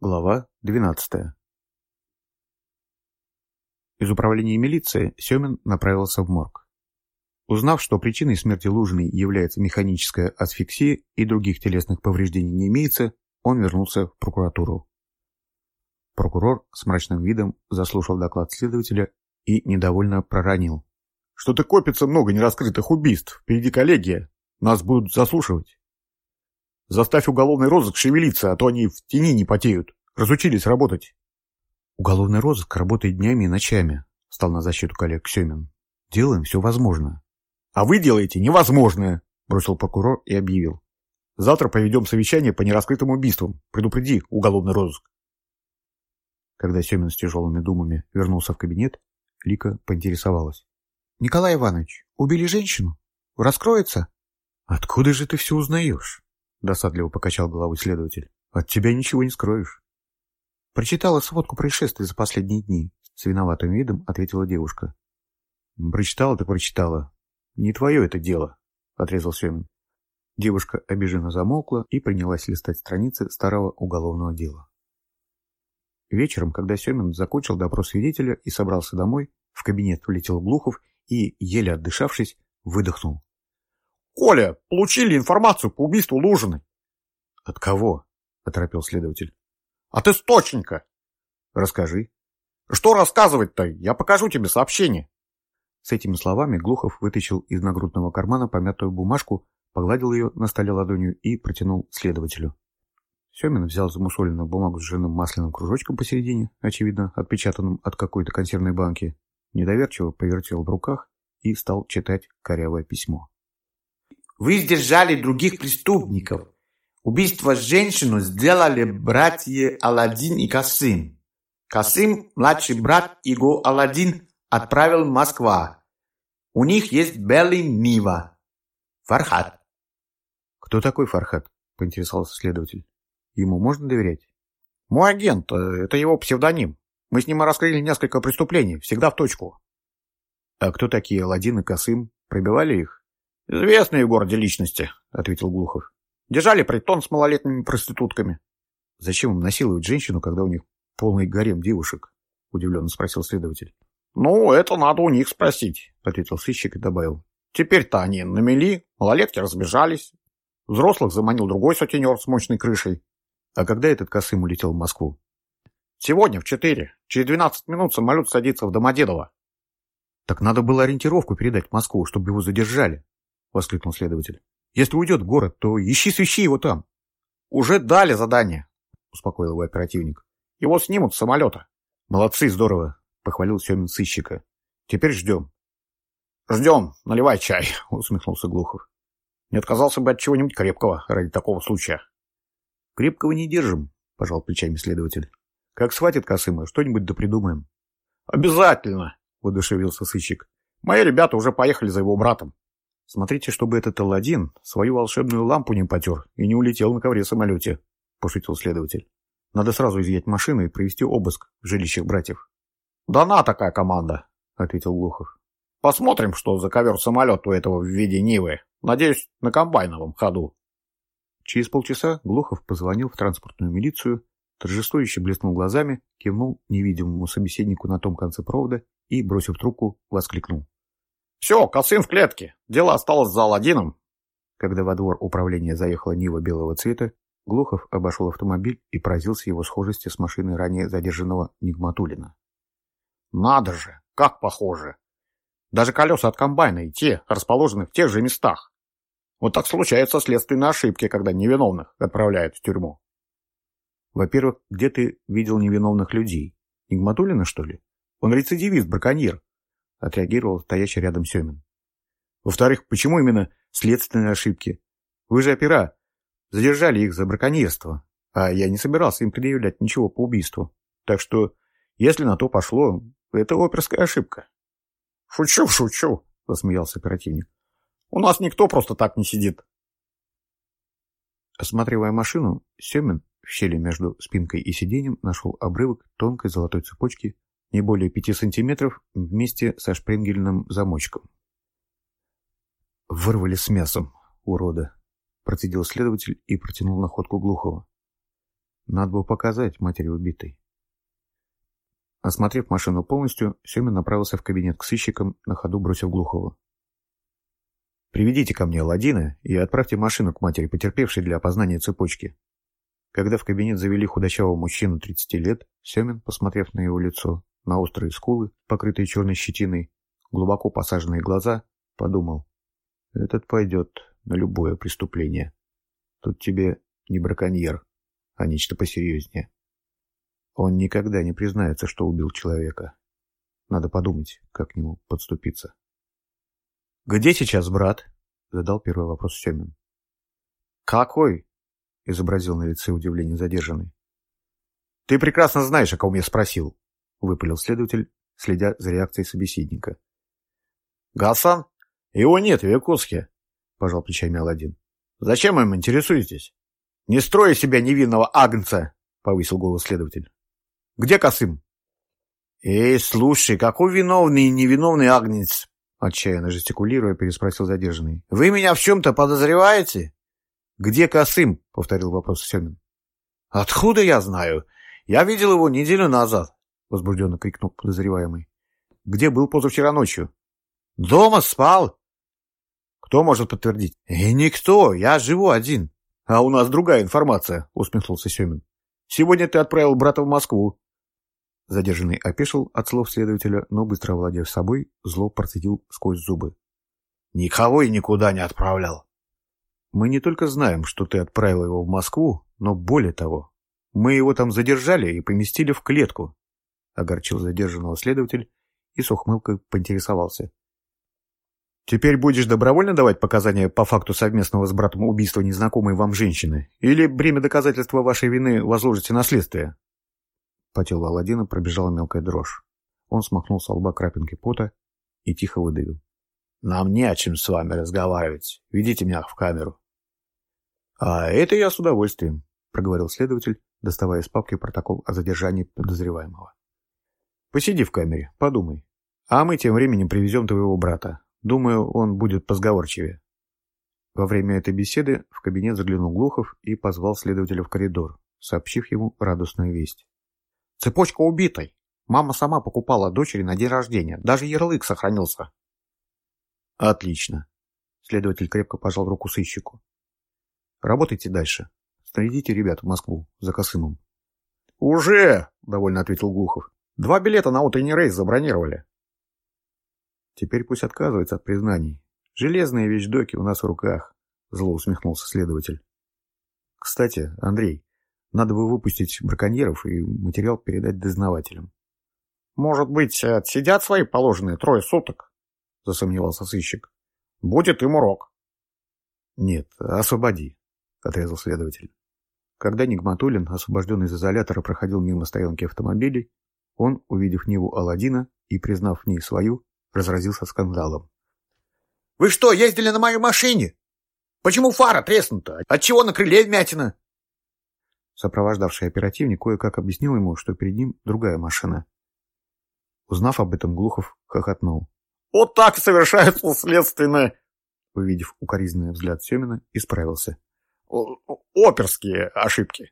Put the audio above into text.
Глава 12. Из управления милиции Семин направился в морг. Узнав, что причиной смерти Лужиной является механическая асфиксия и других телесных повреждений не имеется, он вернулся в прокуратуру. Прокурор с мрачным видом заслушал доклад следователя и недовольно проронил. «Что-то копится много нераскрытых убийств. Впереди коллегия. Нас будут заслушивать». Заставь уголовный розыск шевелиться, а то они в тени не потеют. Разучились работать. Уголовный розыск работает днями и ночами, стал на защиту коллег Семин. Делаем все возможное. А вы делаете невозможное, бросил прокурор и объявил. Завтра проведем совещание по нераскрытым убийствам. Предупреди уголовный розыск. Когда Семин с тяжелыми думами вернулся в кабинет, Лика поинтересовалась. «Николай Иванович, убили женщину? Раскроется?» «Откуда же ты все узнаешь?» — досадливо покачал головой следователь. «От тебя ничего не скроешь». «Прочитала сводку происшествий за последние дни», — с виноватым видом ответила девушка. «Прочитала ты прочитала. Не твое это дело», — отрезал Семин. Девушка обиженно замолкла и принялась листать страницы старого уголовного дела. Вечером, когда Семин закончил допрос свидетеля и собрался домой, в кабинет влетел Глухов и, еле отдышавшись, выдохнул. «Коля, получили информацию по убийству Лужины». «От кого?» — оторопил следователь. «От источника». «Расскажи». «Что рассказывать-то? Я покажу тебе сообщение». С этими словами Глухов вытащил из нагрудного кармана помятую бумажку, погладил ее на столе ладонью и протянул следователю. Семин взял замусоленную бумагу с жирным масляным кружочком посередине, очевидно, отпечатанным от какой-то консервной банки, недоверчиво повертел в руках и стал читать корявое письмо. Вы сдержали других преступников. Убийство женщину сделали братья Аладдин и Касым. Касым, младший брат его Аладдин, отправил в Москву. У них есть белый Нива. Фархат. Кто такой Фархат? Поинтересовался следователь. Ему можно доверять? Мой агент, э, это его псевдоним. Мы с ним раскрыли несколько преступлений, всегда в точку. А кто такие Аладдин и Касым? Пробивали их? «Известные в городе личности», — ответил Глухов. «Держали притон с малолетними проститутками». «Зачем им насиловать женщину, когда у них полный гарем девушек?» — удивленно спросил следователь. «Ну, это надо у них спросить», — ответил сыщик и добавил. «Теперь-то они намели, малолетки разбежались. Взрослых заманил другой сутенер с мощной крышей». «А когда этот Косым улетел в Москву?» «Сегодня в четыре. Через двенадцать минут самолет садится в Домодедово». «Так надо было ориентировку передать в Москву, чтобы его задержали», — воскликнул следователь. «Если уйдет город, то ищи свищи его там». «Уже дали задание», — успокоил его оперативник. «Его снимут с самолета». «Молодцы, здорово», — похвалил Семин сыщика. «Теперь ждем». «Ждем. Наливай чай», — усмехнулся Глухов. «Не отказался бы от чего-нибудь крепкого ради такого случая». «Крепкого не держим», — пожал плечами следователь. «Как схватит Косыма, что-нибудь да придумаем». «Обязательно», — воодушевился сыщик. «Мои ребята уже поехали за его братом». «Смотрите, чтобы этот Аладдин свою волшебную лампу не потер и не улетел на ковре-самолете», — пошутил следователь. «Надо сразу изъять машину и провести обыск в жилищах братьев». «Дана такая команда», — ответил Глухов. «Посмотрим, что за ковер-самолет у этого в виде Нивы. Надеюсь, на комбайновом ходу». Через полчаса Глухов позвонил в транспортную милицию, торжествующе блеснул глазами, кивнул невидимому собеседнику на том конце провода и, бросив трубку, воскликнул. «Все, Косым в клетке. Дело осталось за Аладдином». Когда во двор управления заехала Нива белого цвета, Глухов обошел автомобиль и поразился его схожести с машиной ранее задержанного Нигматулина. «Надо же! Как похоже! Даже колеса от комбайна и те расположены в тех же местах. Вот так случаются следственные ошибки, когда невиновных отправляют в тюрьму». «Во-первых, где ты видел невиновных людей? Нигматулина, что ли? Он рецидивист, браконьер. — отреагировал стоящий рядом Семин. «Во-вторых, почему именно следственные ошибки? Вы же опера. Задержали их за браконьерство, а я не собирался им предъявлять ничего по убийству. Так что, если на то пошло, это оперская ошибка». «Шучу, шучу», — засмеялся оперативник. «У нас никто просто так не сидит». Осматривая машину, Семин в щели между спинкой и сиденьем нашел обрывок тонкой золотой цепочки не более пяти сантиметров, вместе со шпрингельным замочком. «Вырвали с мясом, урода!» – процедил следователь и протянул находку Глухова. Надо было показать матери убитой. Осмотрев машину полностью, Семин направился в кабинет к сыщикам, на ходу бросив Глухову. «Приведите ко мне Аладдина и отправьте машину к матери, потерпевшей для опознания цепочки». Когда в кабинет завели худощавого мужчину 30 лет, Семин, посмотрев на его лицо, на острые скулы, покрытые черной щетиной, глубоко посаженные глаза, подумал, «Этот пойдет на любое преступление. Тут тебе не браконьер, а нечто посерьезнее». Он никогда не признается, что убил человека. Надо подумать, как к нему подступиться. «Где сейчас брат?» — задал первый вопрос Семин. «Какой?» — изобразил на лице удивление задержанный. «Ты прекрасно знаешь, о ком я спросил», — выпалил следователь, следя за реакцией собеседника. «Гасан? Его нет в Якутске», — пожал плечами Аладдин. «Зачем им интересуетесь?» «Не строй себя невинного агнца», — повысил голос следователь. Где Касым?» «Эй, слушай, какой виновный и невиновный агнец?» Отчаянно жестикулируя, переспросил задержанный. «Вы меня в чем-то подозреваете?» «Где Касым?» — повторил вопрос Семин. «Откуда я знаю? Я видел его неделю назад», — возбужденно крикнул подозреваемый. «Где был позавчера ночью?» «Дома спал». «Кто может подтвердить?» «И никто, я живу один». «А у нас другая информация», — усмехнулся Семин. «Сегодня ты отправил брата в Москву. Задержанный опешил от слов следователя, но, быстро овладев собой, зло процедил сквозь зубы. «Никого и никуда не отправлял!» «Мы не только знаем, что ты отправил его в Москву, но более того, мы его там задержали и поместили в клетку», — огорчил задержанного следователь и с ухмылкой поинтересовался. «Теперь будешь добровольно давать показания по факту совместного с братом убийства незнакомой вам женщины? Или бремя доказательства вашей вины возложите на следствие?» По телу Аладдина пробежала мелкая дрожь. Он смахнул с лба крапинки пота и тихо выдавил. «Нам не о чем с вами разговаривать. Ведите меня в камеру». «А это я с удовольствием», — проговорил следователь, доставая из папки протокол о задержании подозреваемого. «Посиди в камере, подумай. А мы тем временем привезем твоего брата. Думаю, он будет позговорчивее». Во время этой беседы в кабинет заглянул Глухов и позвал следователя в коридор, сообщив ему радостную весть. Цепочка убитой. Мама сама покупала дочери на день рождения. Даже ярлык сохранился. Отлично. Следователь крепко пожал руку сыщику. Работайте дальше. Снарядите ребят в Москву за Косымом. Уже, довольно ответил Глухов. Два билета на утренний рейс забронировали. Теперь пусть отказывается от признаний. Железные вещдоки у нас в руках, зло усмехнулся следователь. Кстати, Андрей, надо бы выпустить браконьеров и материал передать дознавателям. «Может быть, отсидят свои положенные трое суток?» — засомневался сыщик. «Будет им урок». «Нет, освободи», — отрезал следователь. Когда Нигматулин, освобожденный из изолятора, проходил мимо стоянки автомобилей, он, увидев Ниву Аладдина и признав в ней свою, разразился скандалом. «Вы что, ездили на моей машине? Почему фара треснута? Отчего на крыле вмятина? Сопровождавший оперативник кое-как объяснил ему, что перед ним другая машина. Узнав об этом, Глухов хохотнул. «Вот так совершается следственное!» Увидев укоризненный взгляд Семина, исправился. «Оперские ошибки!»